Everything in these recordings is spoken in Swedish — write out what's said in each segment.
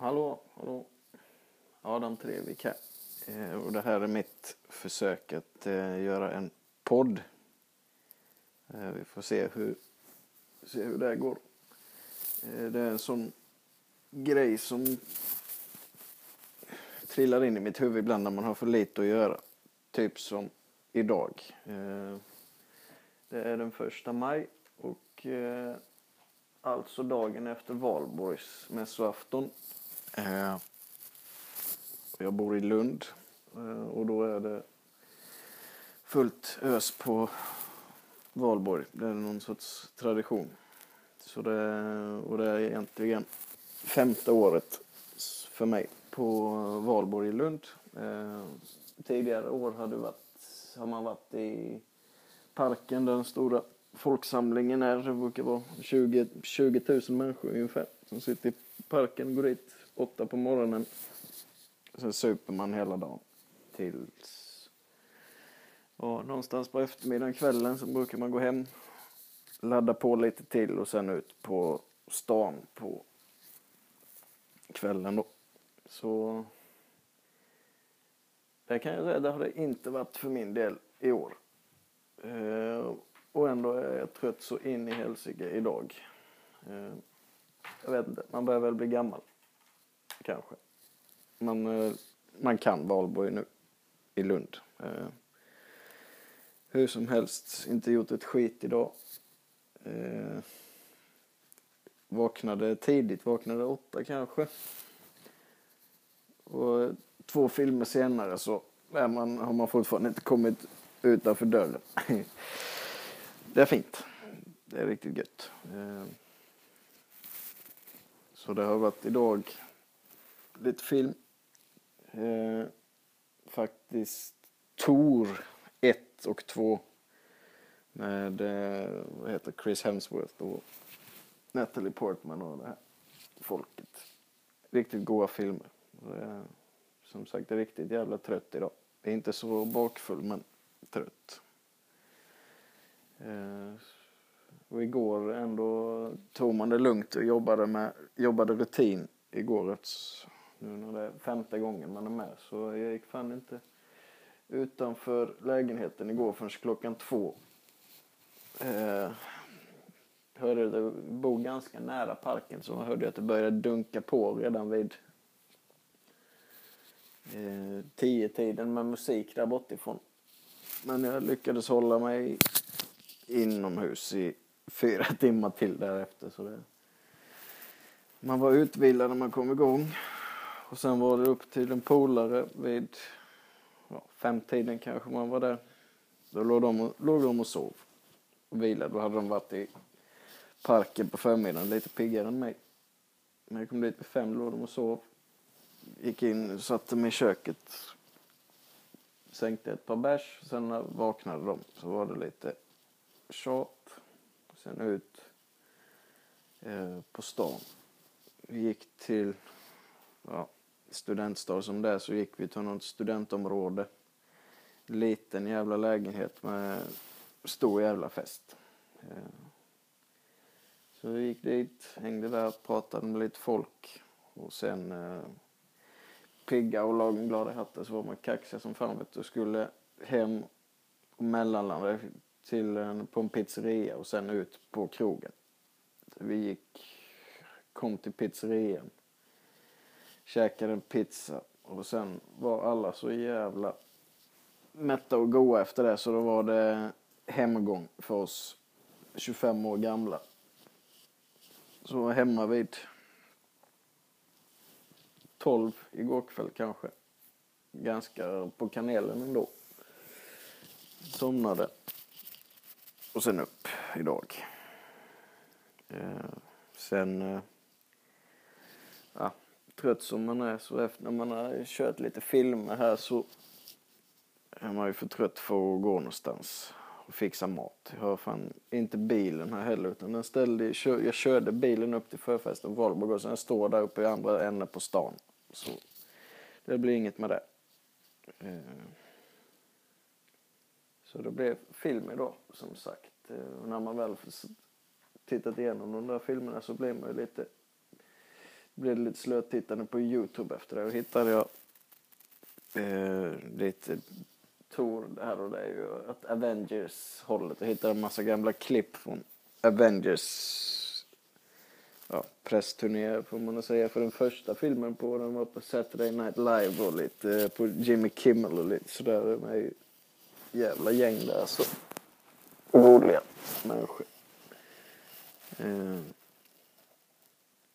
Hallå, hallå. Adam Trevik här. Eh, och det här är mitt försök att eh, göra en podd. Eh, vi får se hur, se hur det här går. Eh, det är en sån grej som trillar in i mitt huvud ibland när man har för lite att göra. Typ som idag. Eh, det är den första maj och eh, alltså dagen efter valborgsmässoafton. Eh, jag bor i Lund eh, och då är det fullt ös på valborg. Det är någon sorts tradition. Så det, och det är egentligen femte året för mig på valborg i Lund. Eh, tidigare år hade varit, har man varit i parken där den stora folksamlingen är. Det brukar vara 20, 20 000 människor ungefär som sitter i parken, går dit åtta på morgonen. Sen super man hela dagen tills ja, någonstans på eftermiddagen, kvällen så brukar man gå hem, ladda på lite till och sen ut på stan på kvällen då. Så det kan jag säga, det har det inte varit för min del i år. Eh, och ändå är jag trött så in i helsike idag. Eh, jag vet inte, man börjar väl bli gammal. Kanske. Man, eh, man kan valborg nu i Lund. Eh, hur som helst, inte gjort ett skit idag. Eh, vaknade tidigt, vaknade åtta kanske. Och eh, två filmer senare så är man, har man fortfarande inte kommit utanför dörren. det är fint. Det är riktigt gött. Eh, så det har varit idag lite film. Eh, faktiskt Tor 1 och 2 med eh, vad heter Chris Hemsworth och Natalie Portman och det här folket. Riktigt goda filmer. Eh, som sagt, jag är riktigt jävla trött idag. Jag är inte så bakfull, men trött. Eh, och igår ändå tog man det lugnt och jobbade, med, jobbade rutin igår. Nu när det är femte gången man är med så jag gick fan inte utanför lägenheten igår förrän klockan två. Eh, hörde det, bor ganska nära parken så hörde jag att det började dunka på redan vid eh, tio tiden med musik där bortifrån. Men jag lyckades hålla mig inomhus i fyra timmar till därefter. Så det... Man var utvilad när man kom igång. Och sen var det upp till en polare vid ja, femtiden kanske man var där. Då låg de, och, låg de och sov och vilade. Då hade de varit i parken på förmiddagen, lite piggare än mig. När jag kom dit vid fem låg de och sov. Gick in, satte mig i köket, sänkte ett par bärs. Sen när vaknade de så var det lite tjat. Sen ut eh, på stan. Vi gick till ja, studentstad som det är så gick vi till något studentområde. Liten jävla lägenhet med stor jävla fest. Eh, så vi gick dit, hängde där, pratade med lite folk och sen eh, pigga och lagom i hatten så var man kaxiga som fan vet du. Skulle hem och mellanlanda till en, på en pizzeria och sen ut på krogen. Så vi gick, kom till pizzerian, käkade en pizza och sen var alla så jävla mätta och goa efter det så då var det hemgång för oss 25 år gamla. Så hemma vid 12 igår kväll kanske. Ganska på kanelen ändå. Somnade. Och sen upp idag. Eh, sen, eh, ja, trött som man är så efter när man har kört lite filmer här så är man ju för trött för att gå någonstans och fixa mat. Jag har fan inte bilen här heller utan den ställde, jag körde bilen upp till förfesten på Valborg och sen står där uppe i andra änden på stan. Så det blir inget med det. Eh, så det blev film idag som sagt. Eh, och när man väl tittat igenom de där filmerna så blir man ju lite blev det lite slötittande på Youtube efter det. Då hittade jag eh, lite Tor här och där, ju att Avengers-hållet. Jag hittade en massa gamla klipp från Avengers ja, pressturné får man säga. För den första filmen på den var på Saturday Night Live och lite eh, på Jimmy Kimmel och lite sådär. De är ju jävla gäng där så. Roliga människor. Eh.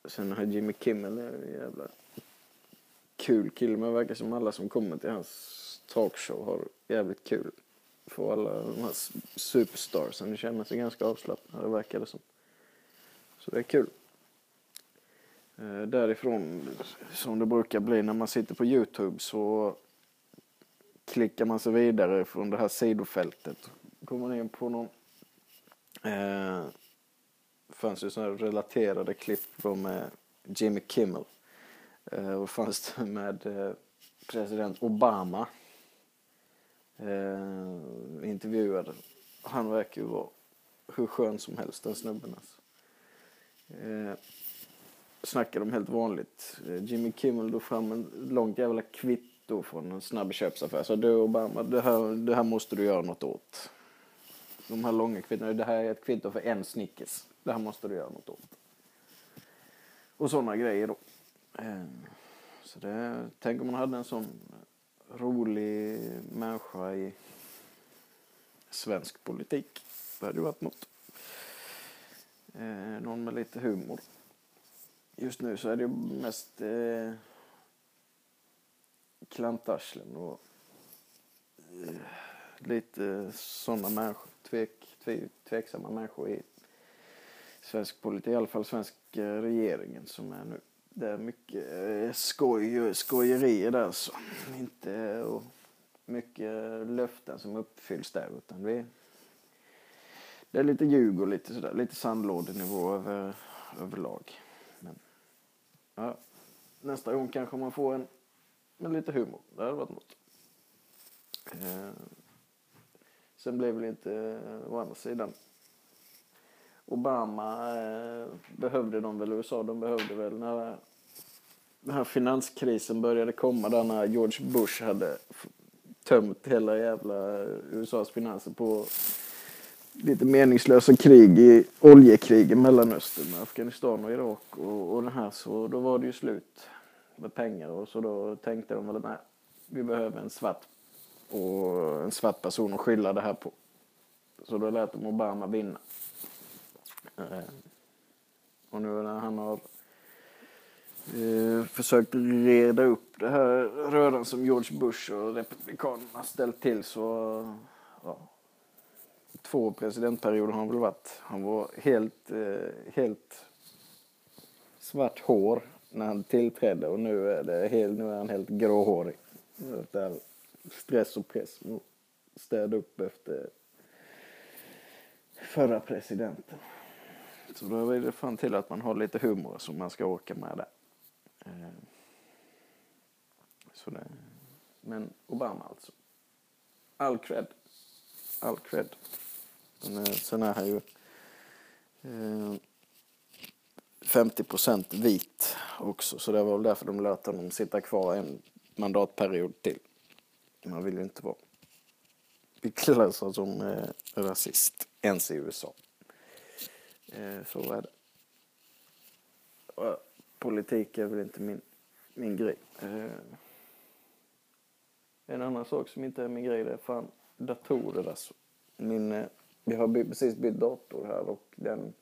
Sen har Jimmy Kimmel är en jävla kul kille. Men det verkar som alla som kommer till hans talkshow har jävligt kul. Får alla de här superstarsen känner sig ganska avslappnade verkar det som. Så det är kul. Eh, därifrån, som det brukar bli när man sitter på Youtube så klickar man sig vidare från det här sidofältet. Kommer man in på någon eh, fanns ju sådana relaterade klipp med Jimmy Kimmel. Eh, och fanns det med eh, president Obama. Eh, intervjuad. Han verkar ju vara hur skön som helst den snubben alltså. Eh, snackade de helt vanligt. Eh, Jimmy Kimmel drog fram en långt jävla kvitto från en snabbköpsaffär. Så du Obama, det här, det här måste du göra något åt. De här långa kvittona, det här är ett kvitto för en Snickers. Det här måste du göra något åt. Och sådana grejer då. Ehm, så det, tänk om man hade en sån rolig människa i svensk politik. Det hade ju varit något. Eh, någon med lite humor. Just nu så är det ju mest eh, klantarslen och eh, lite sådana människor. Tvek, tve, tveksamma människor i svensk politik, i alla fall svensk eh, regeringen som är nu. Det är mycket skoj skoj, skojerier där så. Inte eh, och mycket löften som uppfylls där utan vi det är lite ljug och lite sådär, lite sandlådenivå över, överlag. Men ja, nästa gång kanske man får en med lite humor. Det hade varit något. Eh, sen blev det inte å andra sidan Obama eh, behövde de väl, USA de behövde väl när den här finanskrisen började komma där när George Bush hade tömt hela jävla USAs finanser på lite meningslösa krig i oljekrig i Mellanöstern med Afghanistan och Irak och, och det här så då var det ju slut med pengar och så då tänkte de väl nej vi behöver en svart och en svart person att skylla det här på. Så då lät de Obama vinna. Eh, och nu när han har eh, försökt reda upp det här röran som George Bush och Republikanerna ställt till så ja, två presidentperioder har han väl varit. Han var helt, eh, helt svart hår när han tillträdde och nu är, det helt, nu är han helt gråhårig. Där stress och press städa upp efter förra presidenten. Så då vill det fan till att man har lite humor som man ska orka med det. Eh, så det, men Obama alltså. All cred. All cred. Men, eh, sen är han ju eh, 50 procent vit också. Så det var väl därför de lät honom sitta kvar en mandatperiod till. Man vill ju inte vara klassad som eh, rasist ens i USA. Eh, så är det. Politik är väl inte min, min grej. Eh, en annan sak som inte är min grej det är fan datorer alltså. Min, eh, jag har precis bytt dator här och den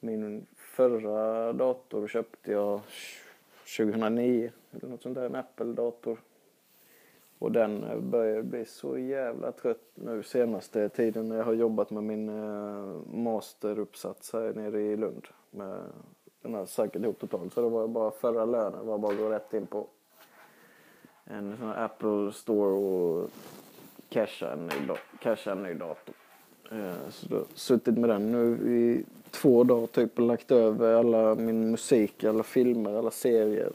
min förra dator köpte jag 2009 eller något sånt där, en Apple-dator. Och den eh, börjar bli så jävla trött nu senaste tiden när jag har jobbat med min eh, masteruppsats här nere i Lund. Med den har säkert ihop totalt. Så det var bara förra lönen var bara att gå rätt in på en sån här Apple store och casha en ny, casha en ny dator. Eh, så då har suttit med den nu i två dagar typ och lagt över alla min musik, alla filmer, alla serier.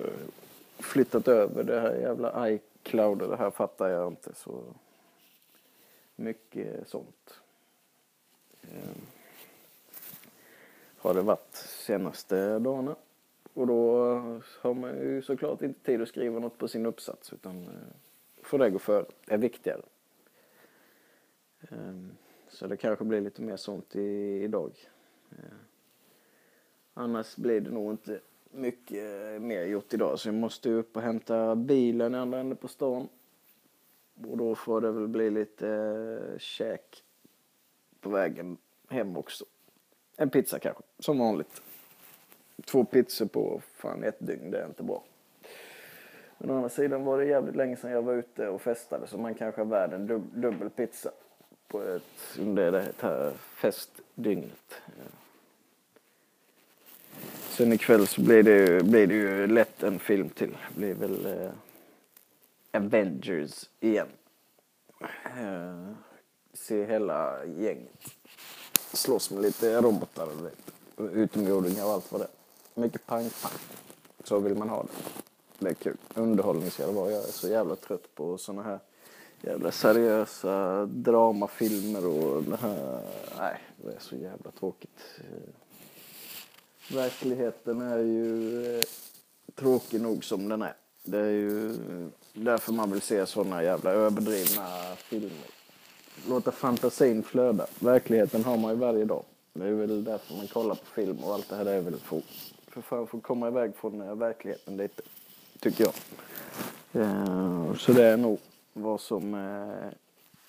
Flyttat över det här jävla iCloud och det här fattar jag inte så mycket sånt. Ehm, har det varit senaste dagarna. Och då har man ju såklart inte tid att skriva något på sin uppsats utan eh, får det gå före. Det är viktigare. Ehm, så det kanske blir lite mer sånt i, idag. Ehm, annars blir det nog inte mycket eh, mer gjort idag så jag måste upp och hämta bilen i andra änden på stan. Och då får det väl bli lite eh, käk på vägen hem också. En pizza kanske, som vanligt. Två pizzor på fan ett dygn, det är inte bra. Men å andra sidan var det jävligt länge sedan jag var ute och festade så man kanske är värd en dub dubbel pizza på ett, under det här festdygnet. Sen ikväll så blir det, blir det ju lätt en film till. Det blir väl eh, Avengers igen. Eh, se hela gänget slåss med lite robotar och utomjordingar och allt vad det är. Mycket pang-pang. Så vill man ha det. Det är kul. Underhållning ska det vara. Jag är så jävla trött på såna här jävla seriösa dramafilmer och det här. Nej, det är så jävla tråkigt. Verkligheten är ju eh, tråkig nog som den är. Det är ju eh, därför man vill se såna jävla överdrivna filmer. Låta fantasin flöda. Verkligheten har man ju varje dag. Det är väl därför man kollar på film och allt det här är väl för, för fan få komma iväg från eh, verkligheten lite. Tycker jag. Eh, så det är nog vad som eh,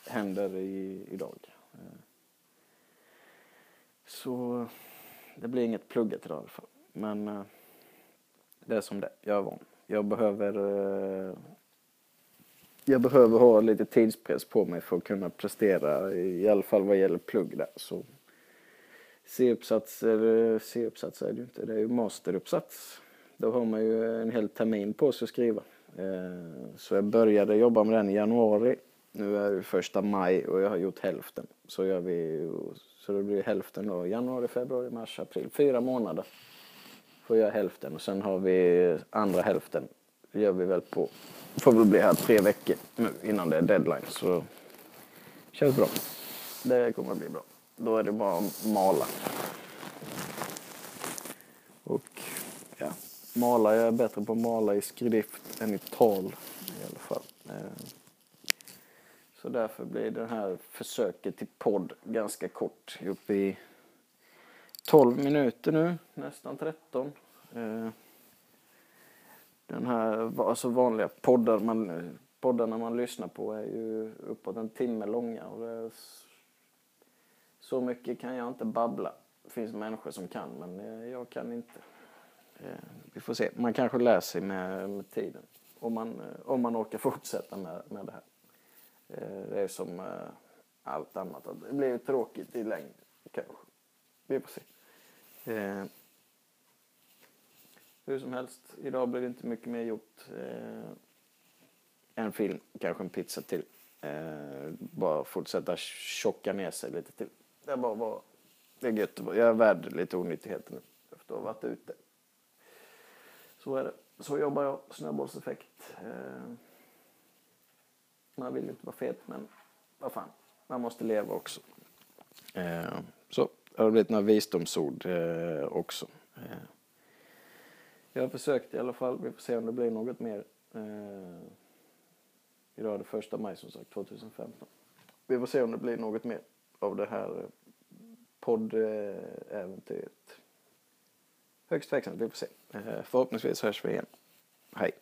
händer i, idag. Eh, så det blir inget plugget idag i alla fall. Men eh, det är som det Jag är van. Jag behöver eh, jag behöver ha lite tidspress på mig för att kunna prestera, i alla fall vad gäller plugg där. Så C-uppsats, eh, C-uppsats är det ju inte, det är ju masteruppsats. Då har man ju en hel termin på sig att skriva. Eh, så jag började jobba med den i januari. Nu är det första maj och jag har gjort hälften. Så gör vi, så det blir hälften då, januari, februari, mars, april. Fyra månader får jag hälften och sen har vi andra hälften. Det gör vi väl på får väl bli här tre veckor nu innan det är deadline. Så känns bra. Det kommer att bli bra. Då är det bara att mala. Och ja, mala. Jag är bättre på att mala i skrift än i tal i alla fall. Eh, så därför blir det här försöket till podd ganska kort. Uppe i 12 minuter nu, nästan 13. Eh, den här alltså vanliga poddar man, poddarna man lyssnar på är ju uppåt en timme långa. Och det så mycket kan jag inte babbla. Det finns människor som kan men eh, jag kan inte. Eh, vi får se. Man kanske lär sig med, med tiden. Om man, om man orkar fortsätta med, med det här. Eh, det är som eh, allt annat. Det blir tråkigt i längden kanske. Vi får se. Eh, hur som helst, idag blir det inte mycket mer gjort. Eh, en film, kanske en pizza till. Eh, bara fortsätta tjocka ner sig lite till. Det är bara bara, det är gött. Jag är värd lite onyttigheter nu efter att ha varit ute. Så är det. Så jobbar jag, snöbollseffekt. Eh, man vill inte vara fet men vad fan, man måste leva också. Eh, så, det har blivit några visdomsord eh, också. Eh, jag har försökt i alla fall. Vi får se om det blir något mer. Eh, idag är det första maj som sagt, 2015. Vi får se om det blir något mer av det här eh, poddäventyret. Högst tveksamt, vi får se. Eh, förhoppningsvis hörs vi igen. Hej.